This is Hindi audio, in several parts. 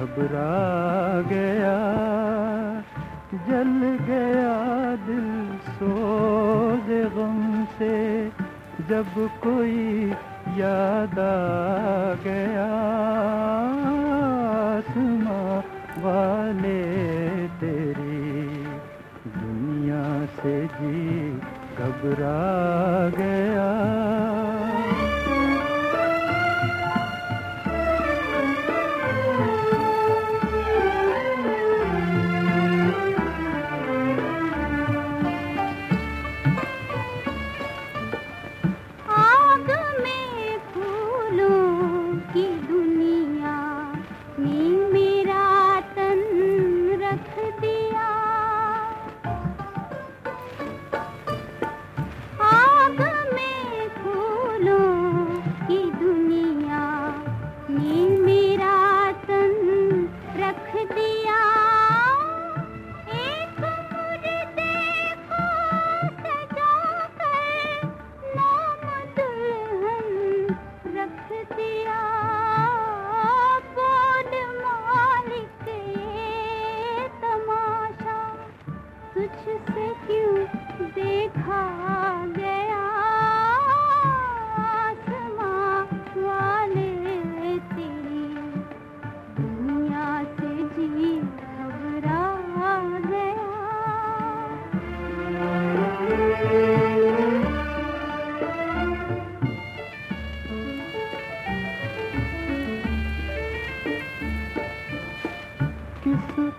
घबरा गया, जल गया दिल सोज गम से, जब कोई याद आ गया, आसमां वाले तेरी दुनिया से जी घबरा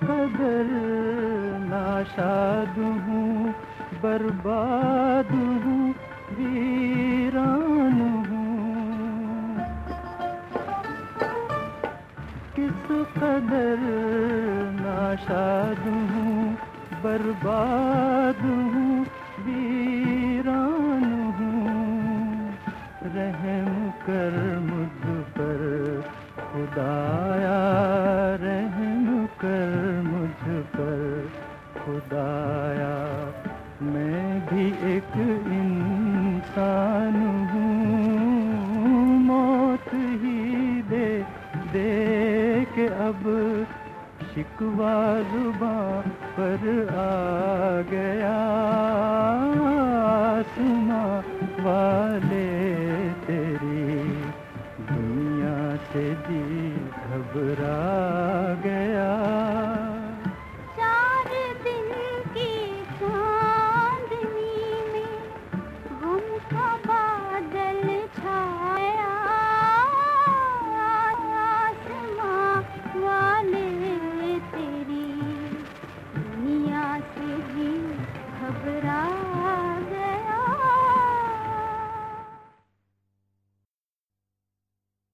कदर नाशाद हूँ बर्बाद हूँ वीरान हूँ। किस कदर नाशाद हूँ बर्बाद हूँ वीरान के अब शिकवा जुबा पर आ गया। सुना वाले तेरी दुनिया से जी घबरा गया।